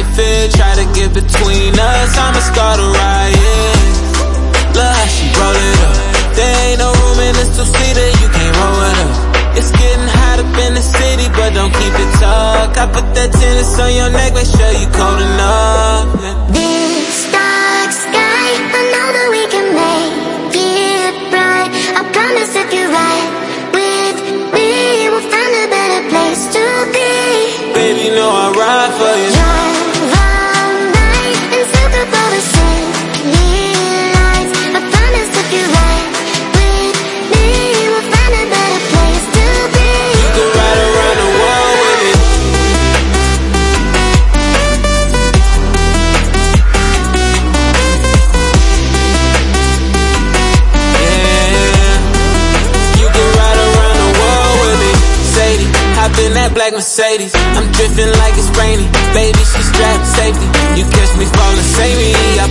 life is Try to get between us, I'ma start a riot. Look how she roll it up. There ain't no room in this two-seater, you can't roll it up. It's getting hot up in the city, but don't keep it tucked. I put that tennis on your neck, make sure you cold enough. black Mercedes. I'm drifting like it's rainy. Baby, she strapped safety. You catch me falling, save me. I